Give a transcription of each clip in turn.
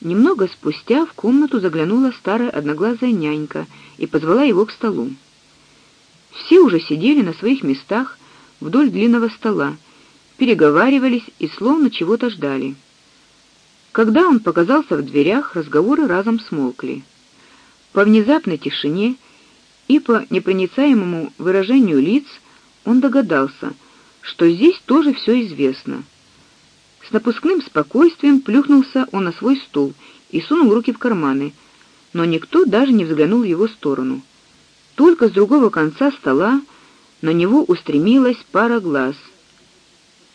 Немного спустя в комнату заглянула старая одноглазая нянька и позвала его к столу. Все уже сидели на своих местах вдоль длинного стола, переговаривались и словно чего-то ждали. Когда он показался в дверях, разговоры разом смолкли. По внезапной тишине и по непроницаемому выражению лиц он догадался, что здесь тоже все известно. С напускным спокойствием плюхнулся он на свой стул и сунул руки в карманы, но никто даже не взглянул в его сторону. Только с другого конца стола на него устремилась пара глаз.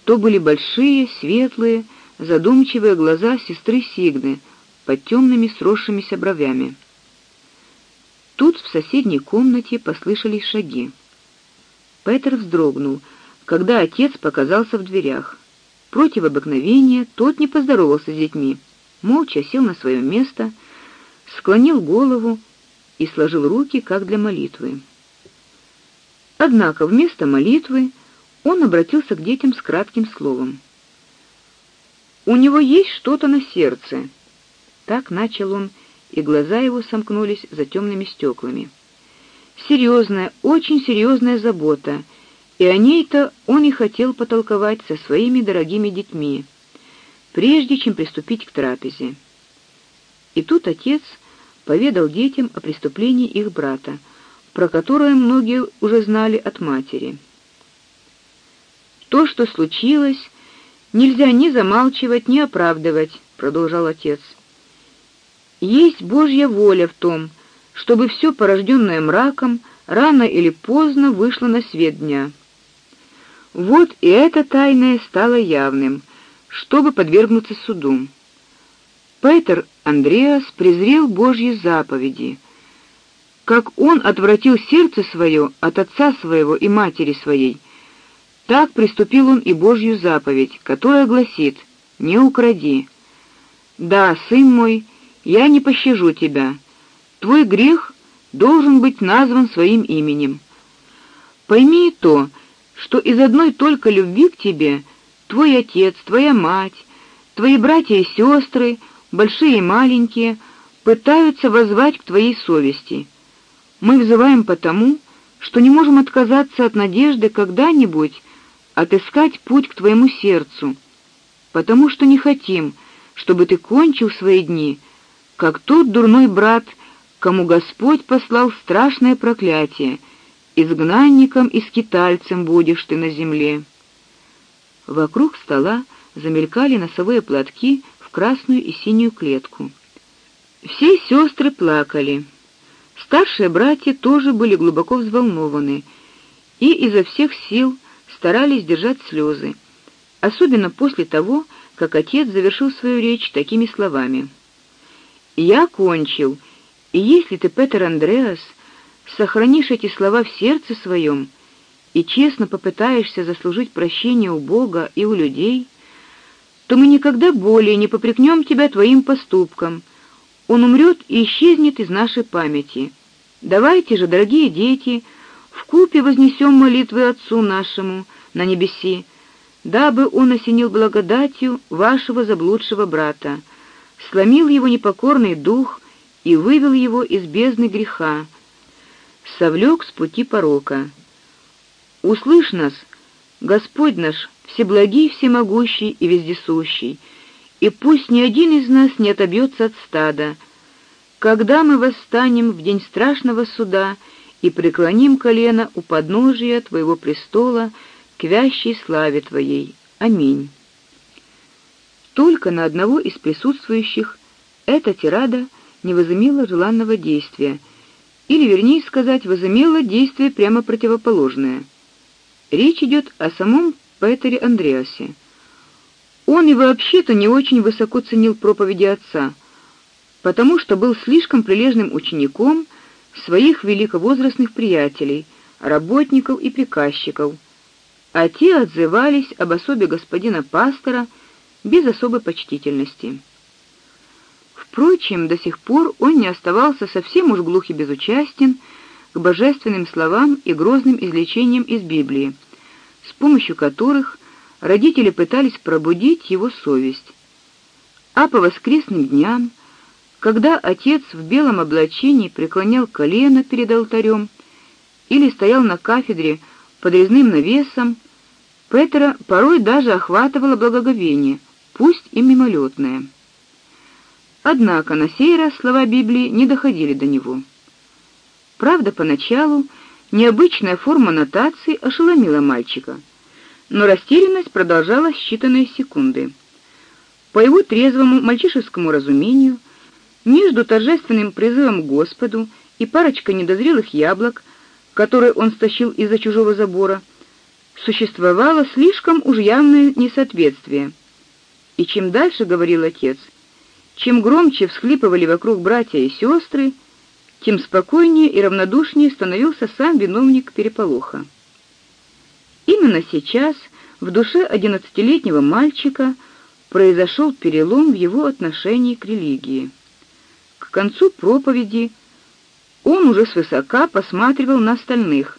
То были большие, светлые, задумчивые глаза сестры Сигны под темными сросшимися бровями. Тут в соседней комнате послышались шаги. Петр вздрогнул, когда отец показался в дверях. Против обыкновения тот не поздоровался с детьми, молча сел на свое место, склонил голову и сложил руки, как для молитвы. Однако вместо молитвы он обратился к детям с кратким словом. У него есть что-то на сердце. Так начал он, и глаза его сомкнулись за темными стеклами. Серьезная, очень серьезная забота — и о ней-то он и хотел потолковать со своими дорогими детьми, прежде чем приступить к трапезе. И тут отец поведал детям о преступлении их брата, про которое многие уже знали от матери. То, что случилось, нельзя ни замалчивать, ни оправдывать, продолжал отец. Есть Божья воля в том, чтобы все порожденное мраком рано или поздно вышло на свет дня. Вот и это тайное стало явным, чтобы подвергнуться суду. Петр Андреас презрел Божьи заповеди. Как он отвратил сердце свое от отца своего и матери своей, так приступил он и Божью заповедь, которая гласит: не укради. Да, сын мой, я не пощажу тебя. Твой грех должен быть назван своим именем. Пойми то, что из одной только любви к тебе твой отец, твоя мать, твои братья и сестры, большие и маленькие, пытаются воззвать к твоей совести. Мы взываем потому, что не можем отказаться от надежды когда-нибудь отыскать путь к твоему сердцу, потому что не хотим, чтобы ты кончил свои дни, как тот дурной брат, кому Господь послал страшное проклятие — изгнанником и скитальцем будешь ты на земле. Вокруг стола замелькали носовые платки в красную и синюю клетку. Все сестры плакали. Старшие братья тоже были глубоко взволнованы и изо всех сил старались держать слезы, особенно после того, как отец завершил свою речь такими словами: "Я кончил, и если ты, Петр Андреас, сохранишь эти слова в сердце своем и честно попытаешься заслужить прощение у Бога и у людей, то мы никогда более не попрекнем тебя твоим поступком. Он умрет и исчезнет из нашей памяти. Давайте же, дорогие дети, в купе вознесем молитвы Отцу нашему на небеси, дабы он осенил благодатью вашего заблудшего брата, сломил его непокорный дух и вывел его из бездны греха совлек с пути порока. Услышь нас, Господь наш, всеблагий, всемогущий и вездесущий, и пусть ни один из нас не отобьется от стада, когда мы восстанем в день страшного суда и преклоним колено у подножия твоего престола к вящей славе твоей. Аминь. Только на одного из присутствующих эта тирада не возымела желанного действия — или, вернее сказать, возымело действие прямо противоположное. Речь идет о самом Петере Андреасе. Он и вообще-то не очень высоко ценил проповеди отца, потому что был слишком прилежным учеником своих великовозрастных приятелей, работников и приказчиков, а те отзывались об особе господина пастора без особой почтительности. Впрочем, до сих пор он не оставался совсем уж глух и безучастен к божественным словам и грозным изречениям из Библии, с помощью которых родители пытались пробудить его совесть. А по воскресным дням, когда отец в белом облачении преклонял колено перед алтарем или стоял на кафедре под резным навесом, Петра порой даже охватывало благоговение, пусть и мимолетное. Однако на сей раз слова Библии не доходили до него. Правда, поначалу необычная форма нотации ошеломила мальчика, но растерянность продолжалась считанные секунды. По его трезвому мальчишескому разумению, между торжественным призывом к Господу и парочкой недозрелых яблок, которые он стащил из-за чужого забора, существовало слишком уж явное несоответствие. И чем дальше говорил отец, чем громче всхлипывали вокруг братья и сестры, тем спокойнее и равнодушнее становился сам виновник переполоха. Именно сейчас в душе одиннадцатилетнего мальчика произошел перелом в его отношении к религии. К концу проповеди он уже свысока посматривал на остальных,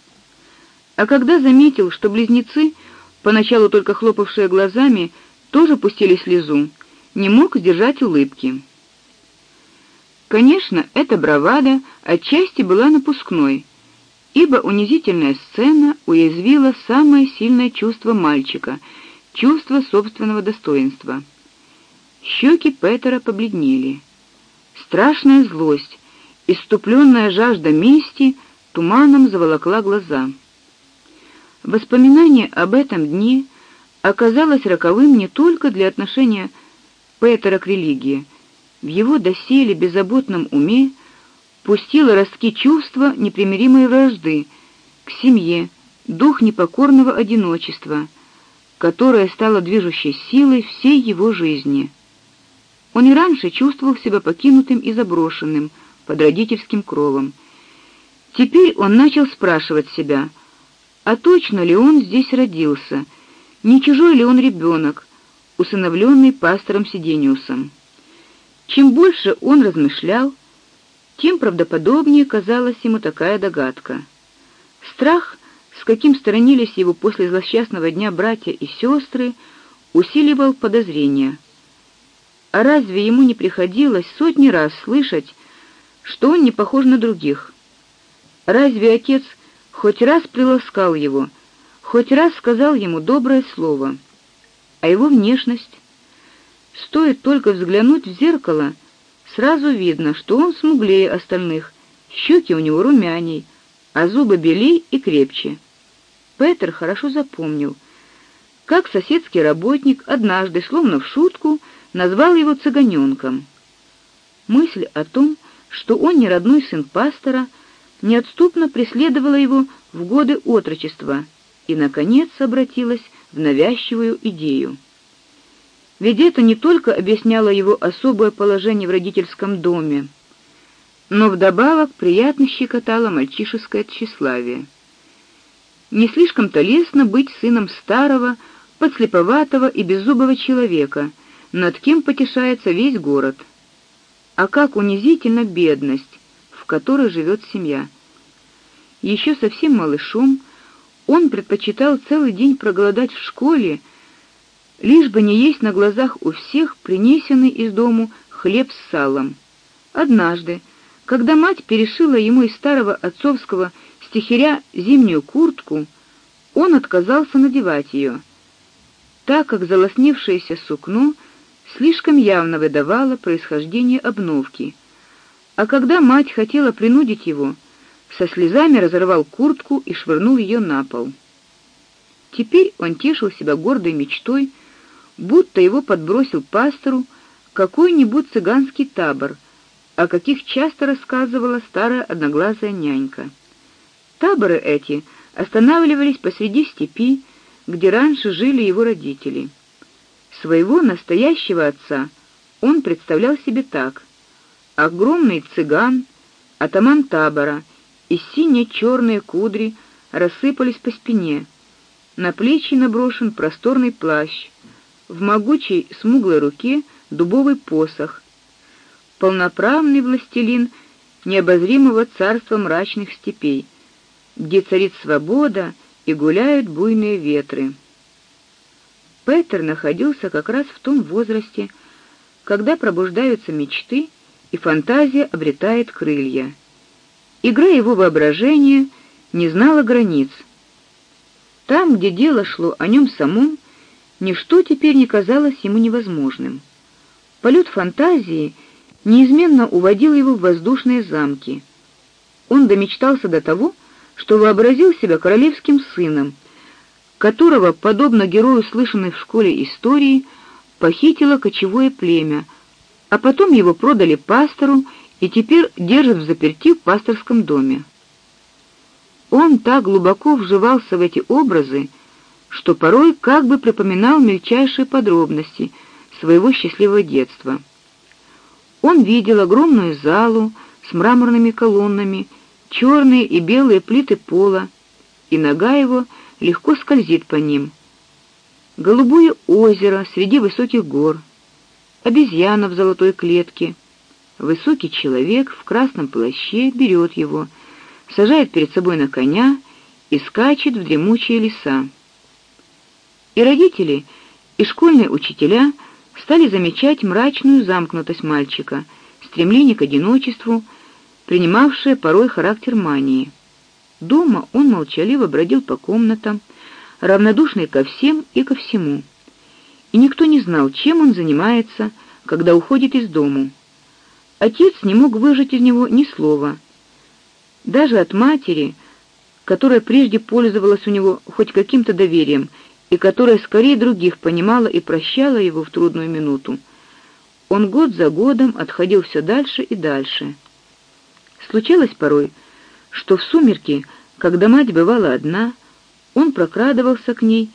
а когда заметил, что близнецы, поначалу только хлопавшие глазами, тоже пустили слезу, не мог сдержать улыбки. Конечно, эта бравада отчасти была напускной, ибо унизительная сцена уязвила самое сильное чувство мальчика чувство собственного достоинства. Щеки Петера побледнели. Страшная злость, иступленная жажда мести туманом заволокла глаза. Воспоминание об этом дне оказалось роковым не только для отношения Петера к религии. В его доселе беззаботном уме пустило ростки чувства непримиримой вражды к семье, дух непокорного одиночества, которое стало движущей силой всей его жизни. Он и раньше чувствовал себя покинутым и заброшенным под родительским кровом. Теперь он начал спрашивать себя: а точно ли он здесь родился? Не чужой ли он ребенок, усыновленный пастором Сидениусом? Чем больше он размышлял, тем правдоподобнее казалась ему такая догадка. Страх, с каким сторонились его после злосчастного дня братья и сестры, усиливал подозрения. А разве ему не приходилось сотни раз слышать, что он не похож на других? Разве отец хоть раз приласкал его, хоть раз сказал ему доброе слово. А его внешность стоит только взглянуть в зеркало, сразу видно, что он смуглее остальных. Щеки у него румяней, а зубы белей и крепче. Петр хорошо запомнил, как соседский работник однажды, словно в шутку, назвал его цыганенком. Мысль о том, что он не родной сын пастора, неотступно преследовала его в годы отрочества и наконец обратилась в навязчивую идею. Ведь это не только объясняло его особое положение в родительском доме, но вдобавок приятно щекотало мальчишеское тщеславие. Не слишком-то лестно быть сыном старого, подслеповатого и беззубого человека, над кем потешается весь город. А как унизительна бедность, которой живет семья. Еще совсем малышом он предпочитал целый день проголодать в школе, лишь бы не есть на глазах у всех принесенный из дому хлеб с салом. Однажды, когда мать перешила ему из старого отцовского стихиря зимнюю куртку, он отказался надевать ее, так как залоснившееся сукно слишком явно выдавало происхождение обновки а когда мать хотела принудить его, со слезами разорвал куртку и швырнул ее на пол. Теперь он тешил себя гордой мечтой, будто его подбросил пастору какой-нибудь цыганский табор, о каких часто рассказывала старая одноглазая нянька. Таборы эти останавливались посреди степи, где раньше жили его родители. Своего настоящего отца он представлял себе так: огромный цыган, атаман табора, и сине-черные кудри рассыпались по спине. На плечи наброшен просторный плащ, в могучей смуглой руке дубовый посох. Полноправный властелин необозримого царства мрачных степей, где царит свобода и гуляют буйные ветры. Петр находился как раз в том возрасте, когда пробуждаются мечты и фантазия обретает крылья. Игра его воображения не знала границ. Там, где дело шло о нем самом, ничто теперь не казалось ему невозможным. Полет фантазии неизменно уводил его в воздушные замки. Он домечтался до того, что вообразил себя королевским сыном, которого, подобно герою, слышанной в школе истории, похитило кочевое племя, а потом его продали пастору и теперь держат в заперти в пасторском доме. Он так глубоко вживался в эти образы, что порой как бы припоминал мельчайшие подробности своего счастливого детства. Он видел огромную залу с мраморными колоннами, черные и белые плиты пола, и нога его легко скользит по ним. Голубое озеро среди высоких гор, обезьяна в золотой клетке, Высокий человек в красном плаще берет его, сажает перед собой на коня и скачет в дремучие леса. И родители, и школьные учителя стали замечать мрачную замкнутость мальчика, стремление к одиночеству, принимавшее порой характер мании. Дома он молчаливо бродил по комнатам, равнодушный ко всем и ко всему. И никто не знал, чем он занимается, когда уходит из дому. Отец не мог выжать из него ни слова. Даже от матери, которая прежде пользовалась у него хоть каким-то доверием и которая скорее других понимала и прощала его в трудную минуту, он год за годом отходил все дальше и дальше. Случалось порой, что в сумерки, когда мать бывала одна, он прокрадывался к ней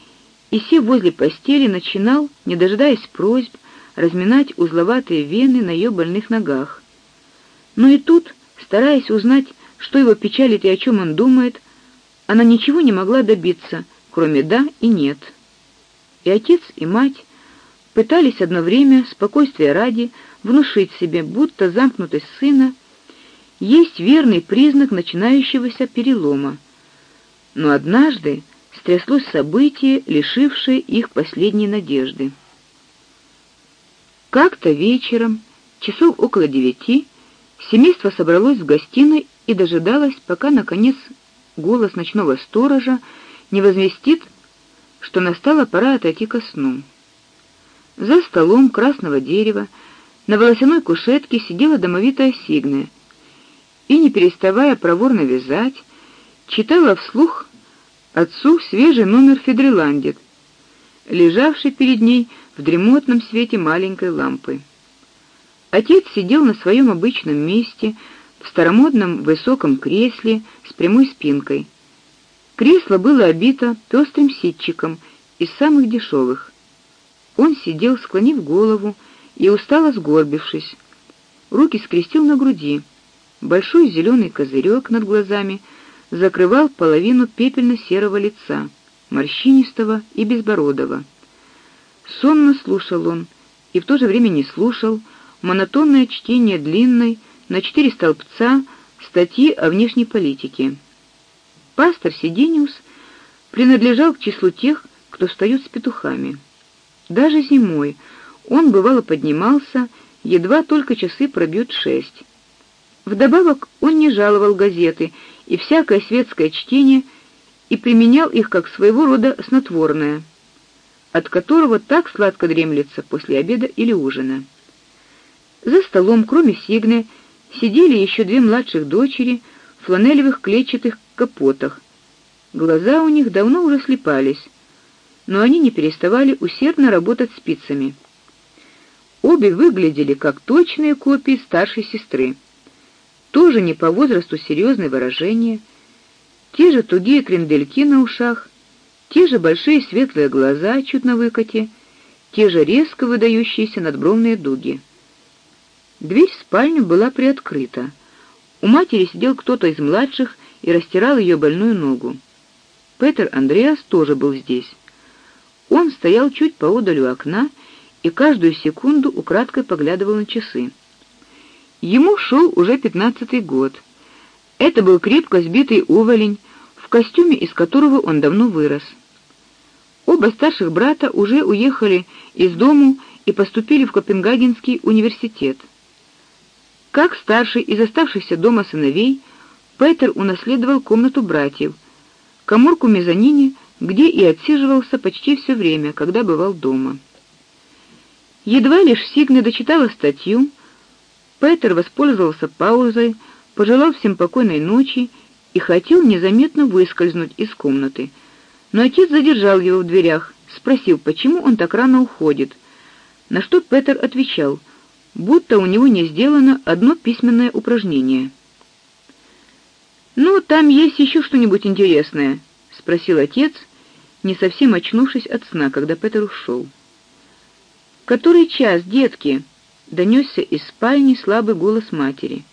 и, сев возле постели, начинал, не дожидаясь просьб, разминать узловатые вены на ее больных ногах. Но и тут, стараясь узнать, что его печалит и о чем он думает, она ничего не могла добиться, кроме да и нет. И отец, и мать пытались одно время спокойствия ради внушить себе, будто замкнутость сына есть верный признак начинающегося перелома. Но однажды стряслось событие, лишившее их последней надежды. Как-то вечером, часов около девяти, семейство собралось в гостиной и дожидалось, пока наконец голос ночного сторожа не возвестит, что настала пора отойти ко сну. За столом красного дерева на волосяной кушетке сидела домовитая Сигная и, не переставая проворно вязать, читала вслух отцу свежий номер Федриландет, лежавший перед ней в дремотном свете маленькой лампы. Отец сидел на своем обычном месте, в старомодном высоком кресле с прямой спинкой. Кресло было обито пестрым ситчиком из самых дешевых. Он сидел, склонив голову и устало сгорбившись. Руки скрестил на груди. Большой зеленый козырек над глазами закрывал половину пепельно-серого лица, морщинистого и безбородого. Сонно слушал он и в то же время не слушал монотонное чтение длинной на четыре столбца статьи о внешней политике. Пастор Сидениус принадлежал к числу тех, кто встает с петухами. Даже зимой он бывало поднимался, едва только часы пробьют шесть. Вдобавок он не жаловал газеты и всякое светское чтение и применял их как своего рода снотворное, от которого так сладко дремлется после обеда или ужина. За столом, кроме Сигны, сидели еще две младших дочери в фланелевых клетчатых капотах. Глаза у них давно уже слепались, но они не переставали усердно работать спицами. Обе выглядели как точные копии старшей сестры. Тоже не по возрасту серьезные выражения, те же тугие крендельки на ушах, те же большие светлые глаза чуть на выкате, те же резко выдающиеся надбровные дуги. Дверь в спальню была приоткрыта. У матери сидел кто-то из младших и растирал ее больную ногу. Петр Андреас тоже был здесь. Он стоял чуть поодаль у окна и каждую секунду украдкой поглядывал на часы. Ему шел уже пятнадцатый год. Это был крепко сбитый уволень, в костюме из которого он давно вырос. Оба старших брата уже уехали из дому и поступили в Копенгагенский университет. Как старший из оставшихся дома сыновей, Петер унаследовал комнату братьев, каморку мезонине, где и отсиживался почти все время, когда бывал дома. Едва лишь Сигне дочитала статью, Петер воспользовался паузой, пожелал всем покойной ночи и хотел незаметно выскользнуть из комнаты. Но отец задержал его в дверях, спросил, почему он так рано уходит. На что Петер отвечал, будто у него не сделано одно письменное упражнение. Ну, там есть еще что-нибудь интересное, спросил отец, не совсем очнувшись от сна, когда Петр ушел. Который час, детки? донесся из спальни слабый голос матери.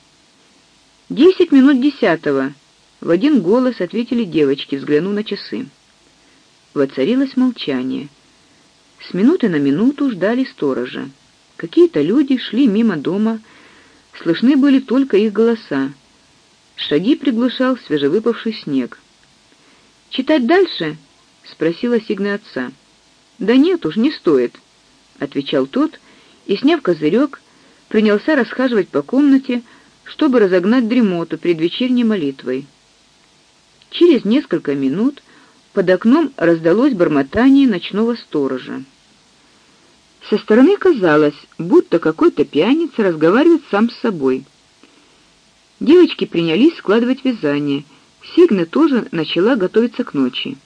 «Десять минут десятого!» — в один голос ответили девочки, взглянув на часы. Воцарилось молчание. С минуты на минуту ждали сторожа. Какие-то люди шли мимо дома, слышны были только их голоса. Шаги приглушал свежевыпавший снег. «Читать дальше?» — спросила Сигна отца. «Да нет уж, не стоит», — отвечал тот, и, сняв козырек, принялся расхаживать по комнате, чтобы разогнать дремоту перед вечерней молитвой. Через несколько минут под окном раздалось бормотание ночного сторожа. Со стороны казалось, будто какой-то пьяница разговаривает сам с собой. Девочки принялись складывать вязание. Сигна тоже начала готовиться к ночи.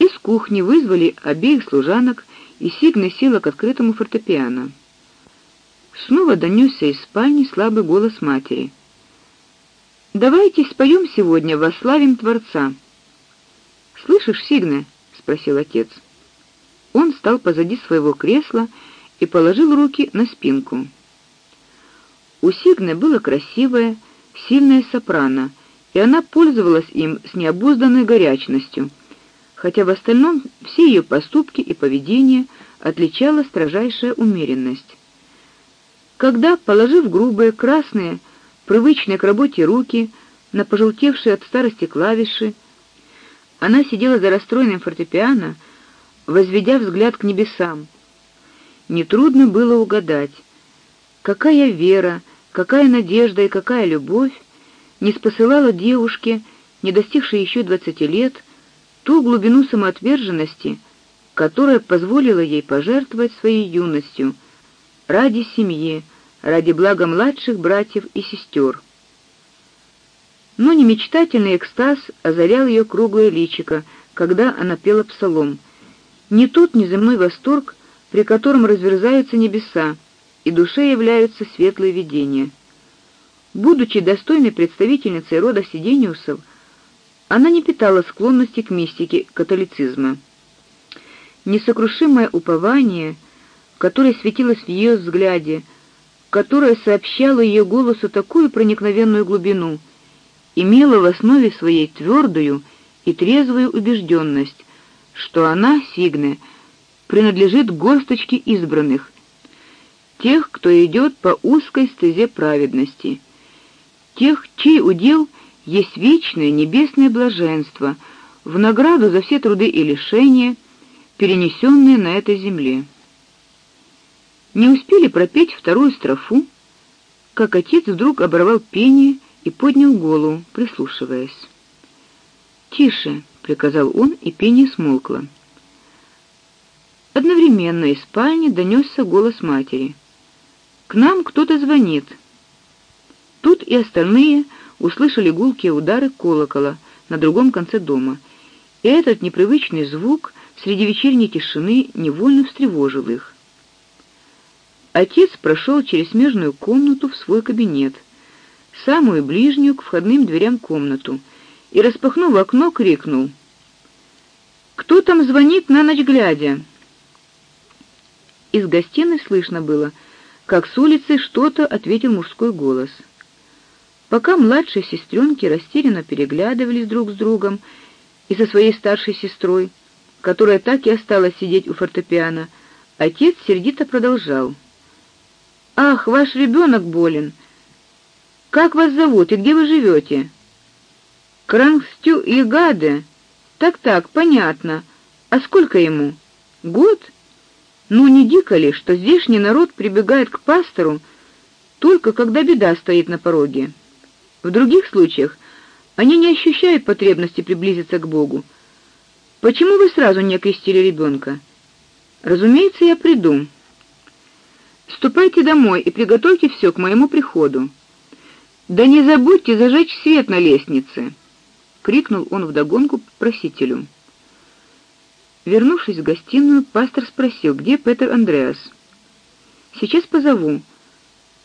Из кухни вызвали обеих служанок, и Сигна села к открытому фортепиано. Снова донесся из спальни слабый голос матери. Давайте споем сегодня восславим Творца. Слышишь, Сигна? спросил отец. Он встал позади своего кресла и положил руки на спинку. У Сигны было красивое, сильное сопрано, и она пользовалась им с необузданной горячностью, хотя в остальном все ее поступки и поведение отличала строжайшая умеренность. Когда, положив грубые, красные, привычные к работе руки на пожелтевшие от старости клавиши, она сидела за расстроенным фортепиано, возведя взгляд к небесам. Нетрудно было угадать, какая вера, какая надежда и какая любовь не спосылала девушке, не достигшей еще двадцати лет, ту глубину самоотверженности, которая позволила ей пожертвовать своей юностью ради семьи, ради блага младших братьев и сестер. Но не мечтательный экстаз озарял ее круглое личико, когда она пела псалом. Не тот неземной восторг, при котором разверзаются небеса, и душе являются светлые видения. Будучи достойной представительницей рода Сидениусов, она не питала склонности к мистике католицизма. Несокрушимое упование, которое светилось в ее взгляде, которое сообщало ее голосу такую проникновенную глубину, имело в основе своей твердую и трезвую убежденность, что она, Сигне, принадлежит горсточке избранных, тех, кто идет по узкой стезе праведности, тех, чей удел есть вечное небесное блаженство в награду за все труды и лишения, перенесенные на этой земле. Не успели пропеть вторую строфу, как отец вдруг оборвал пение и поднял голову, прислушиваясь. "Тише", приказал он, и пение смолкло. Одновременно из спальни донесся голос матери. К нам кто-то звонит. Тут и остальные услышали гулкие удары колокола на другом конце дома. И этот непривычный звук среди вечерней тишины невольно встревожил их. Отец прошел через смежную комнату в свой кабинет, самую ближнюю к входным дверям комнату, и распахнув окно, крикнул: "Кто там звонит на ночь глядя?" Из гостиной слышно было, как с улицы что-то ответил мужской голос. Пока младшие сестренки растерянно переглядывались друг с другом и со своей старшей сестрой, которая так и осталась сидеть у фортепиано, отец сердито продолжал: Ах, ваш ребенок болен. Как вас зовут и где вы живете? Крангстю и Гаде. Так-так, понятно. А сколько ему? Год? Ну не дико ли, что здешний народ прибегает к пастору только когда беда стоит на пороге? В других случаях они не ощущают потребности приблизиться к Богу. Почему вы сразу не окрестили ребенка? Разумеется, я приду. Ступайте домой и приготовьте все к моему приходу. Да не забудьте зажечь свет на лестнице, крикнул он вдогонку просителю. Вернувшись в гостиную, пастор спросил, где Петр Андреас. Сейчас позову.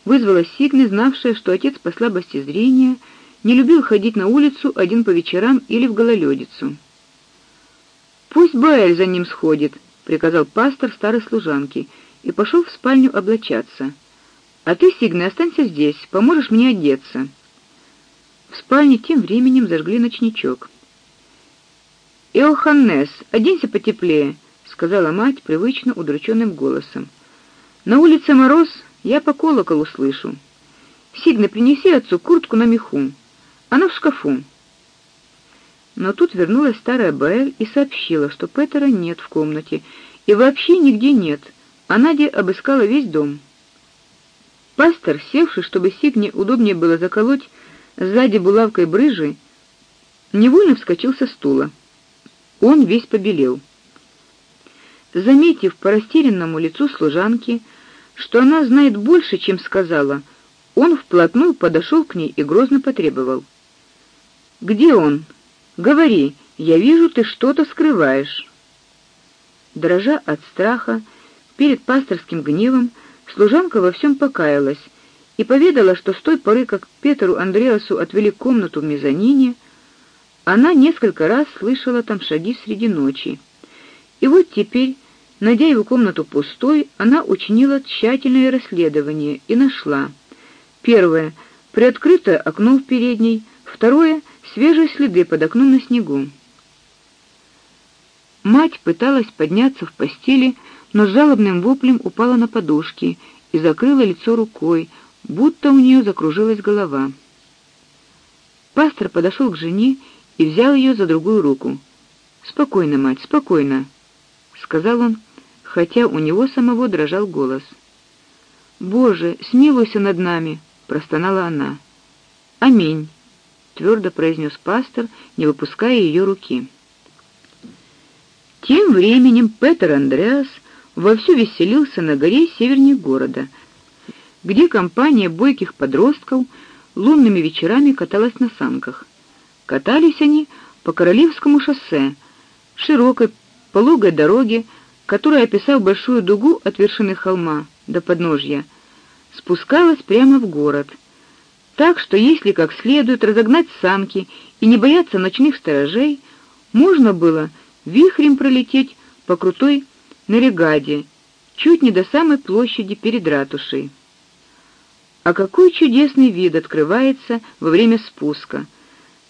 Вызвала Сигни, знавшая, что отец по слабости зрения не любил ходить на улицу один по вечерам или в гололедицу. Пусть Баэль за ним сходит, приказал пастор старой служанке и пошел в спальню облачаться. А ты, Сигна, останься здесь, поможешь мне одеться. В спальне тем временем зажгли ночничок. Иоханнес, оденься потеплее, сказала мать привычно удрученным голосом. На улице мороз, я по колоколу слышу. Сигна, принеси отцу куртку на меху. Она в шкафу. Но тут вернулась старая Баэль и сообщила, что Петера нет в комнате и вообще нигде нет. А Надя обыскала весь дом. Пастор, севший, чтобы Сигне удобнее было заколоть сзади булавкой брыжи, невольно вскочил со стула. Он весь побелел. Заметив по растерянному лицу служанки, что она знает больше, чем сказала, он вплотную подошел к ней и грозно потребовал: "Где он? Говори, я вижу, ты что-то скрываешь". Дрожа от страха перед пасторским гневом, служанка во всем покаялась и поведала, что с той поры, как Петру Андреасу отвели комнату в мезонине, она несколько раз слышала там шаги среди ночи. И вот теперь, найдя его комнату пустой, она учинила тщательное расследование и нашла: первое приоткрытое окно в передней, второе свежие следы под окном на снегу. Мать пыталась подняться в постели, но с жалобным воплем упала на подушки и закрыла лицо рукой, будто у нее закружилась голова. Пастор подошел к жене и взял ее за другую руку. "Спокойно, мать, спокойно", сказал он, хотя у него самого дрожал голос. "Боже, смилуйся над нами", простонала она. "Аминь", твердо произнес пастор, не выпуская ее руки. Тем временем Петр Андреас вовсю веселился на горе севернее города, где компания бойких подростков лунными вечерами каталась на санках. Катались они по Королевскому шоссе, широкой пологой дороге, которая, описав большую дугу от вершины холма до подножья, спускалась прямо в город. Так что если как следует разогнать санки и не бояться ночных сторожей, можно было вихрем пролететь по крутой Нарегаде, чуть не до самой площади перед ратушей. А какой чудесный вид открывается во время спуска!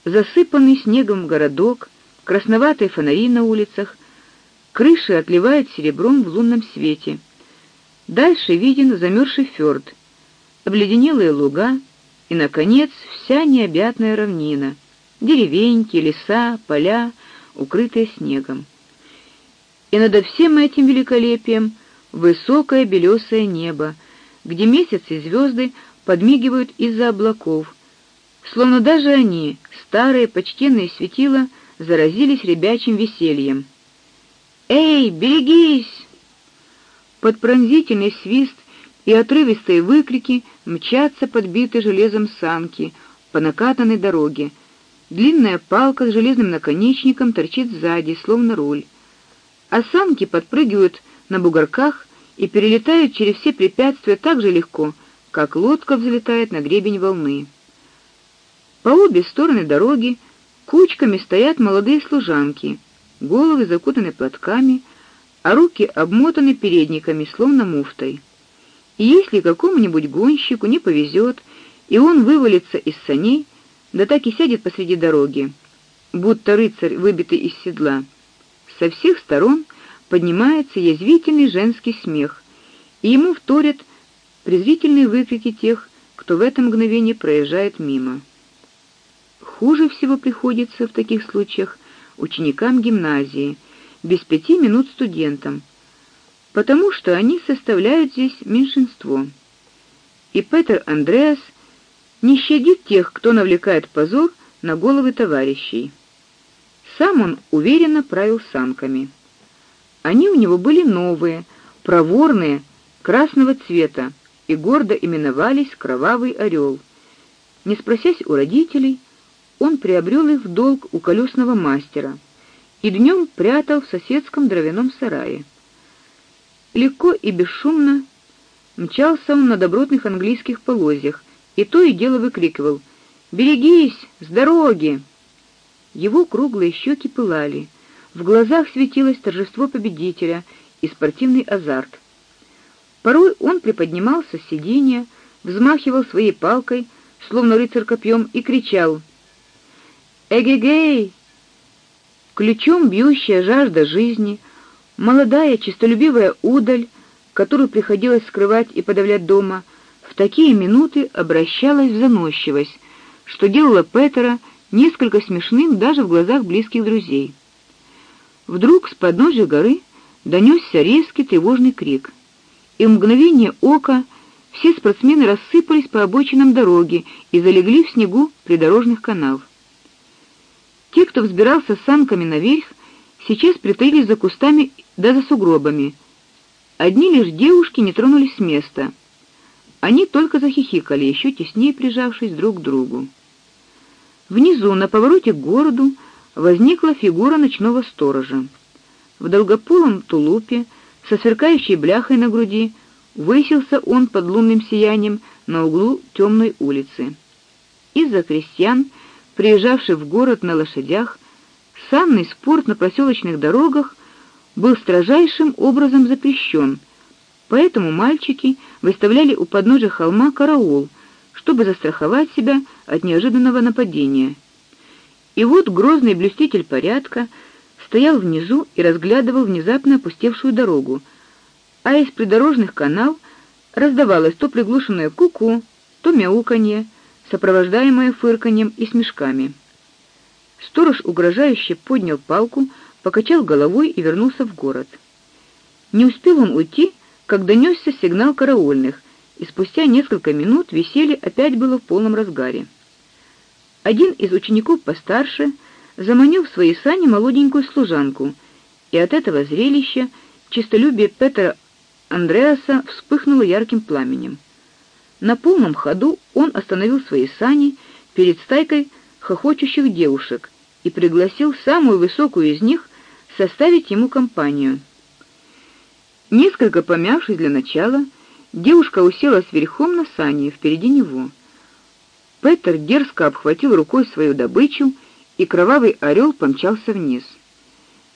засыпанный снегом городок, красноватые фонари на улицах, крыши отливают серебром в лунном свете. Дальше виден замерзший фьорд, обледенелые луга и наконец вся необъятная равнина: деревеньки, леса, поля, укрытые снегом. И над всем этим великолепием высокое белесое небо, где месяц и звезды подмигивают из-за облаков словно даже они, старые почтенные светила, заразились ребячим весельем. Эй, берегись! Под пронзительный свист и отрывистые выкрики мчатся подбитые железом санки по накатанной дороге. Длинная палка с железным наконечником торчит сзади, словно руль. А санки подпрыгивают на бугорках и перелетают через все препятствия так же легко, как лодка взлетает на гребень волны. По обе стороны дороги кучками стоят молодые служанки, головы закутаны платками, а руки обмотаны передниками, словно муфтой. И если какому-нибудь гонщику не повезет, и он вывалится из саней, да так и сядет посреди дороги, будто рыцарь, выбитый из седла, со всех сторон поднимается язвительный женский смех, и ему вторят презрительные выкрики тех, кто в это мгновение проезжает мимо. Хуже всего приходится в таких случаях ученикам гимназии, без пяти минут студентам. потому что они составляют здесь меньшинство. И Петр Андреас не щадит тех, кто навлекает позор на головы товарищей. Сам он уверенно правил санками. Они у него были новые, проворные, красного цвета и гордо именовались Кровавый орел. Не спросясь у родителей, он приобрел их в долг у колесного мастера и днем прятал в соседском дровяном сарае. Легко и бесшумно мчался он на добротных английских полозьях и то и дело выкрикивал: "Берегись, с дороги!" Его круглые щеки пылали, в глазах светилось торжество победителя и спортивный азарт. Порой он приподнимался с сиденья, взмахивал своей палкой, словно рыцарь копьем, и кричал: "Эгегей!" Ключом бьющая жажда жизни, молодая честолюбивая удаль, которую приходилось скрывать и подавлять дома, в такие минуты обращалась в заносчивость, что делало Петера несколько смешным даже в глазах близких друзей. Вдруг с подножия горы донесся резкий тревожный крик, и в мгновение ока все спортсмены рассыпались по обочинам дороги и залегли в снегу придорожных канав. Те, кто взбирался санками наверх, сейчас притаились за кустами да за сугробами. Одни лишь девушки не тронулись с места. Они только захихикали, еще теснее прижавшись друг к другу. Внизу, на повороте к городу, возникла фигура ночного сторожа. В долгополом тулупе, со сверкающей бляхой на груди, высился он под лунным сиянием на углу темной улицы. Из-за крестьян, приезжавших в город на лошадях, санный спорт на проселочных дорогах был строжайшим образом запрещен. Поэтому мальчики выставляли у подножия холма караул — чтобы застраховать себя от неожиданного нападения. И вот грозный блюститель порядка стоял внизу и разглядывал внезапно опустевшую дорогу, а из придорожных канав раздавалось то приглушенное куку, то мяуканье, сопровождаемое фырканьем и смешками. Сторож угрожающе поднял палку, покачал головой и вернулся в город. Не успел он уйти, как донесся сигнал караульных, и спустя несколько минут веселье опять было в полном разгаре. Один из учеников постарше заманил в свои сани молоденькую служанку, и от этого зрелища честолюбие Петра Андреаса вспыхнуло ярким пламенем. На полном ходу он остановил свои сани перед стайкой хохочущих девушек и пригласил самую высокую из них составить ему компанию. Несколько помявшись для начала, Девушка уселась верхом на сани впереди него. Петр дерзко обхватил рукой свою добычу, и кровавый орел помчался вниз.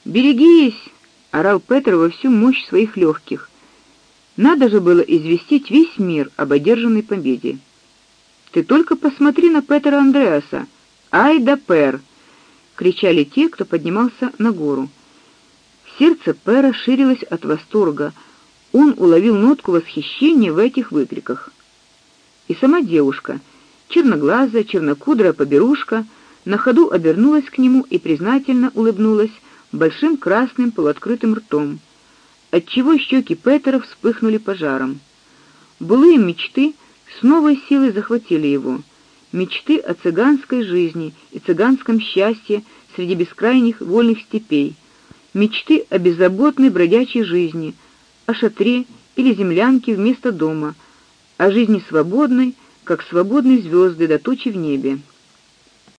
"Берегись!" орал Петр во всю мощь своих легких. Надо же было известить весь мир об одержанной победе. Ты только посмотри на Петра Андреаса. Ай да Пер, кричали те, кто поднимался на гору. Сердце Пера ширилось от восторга он уловил нотку восхищения в этих выкриках. И сама девушка, черноглазая, чернокудрая поберушка, на ходу обернулась к нему и признательно улыбнулась большим красным полуоткрытым ртом, отчего щеки Петера вспыхнули пожаром. Былые мечты с новой силой захватили его, мечты о цыганской жизни и цыганском счастье среди бескрайних вольных степей, мечты о беззаботной бродячей жизни — о шатре или землянке вместо дома, о жизни свободной, как свободные звезды до тучи в небе.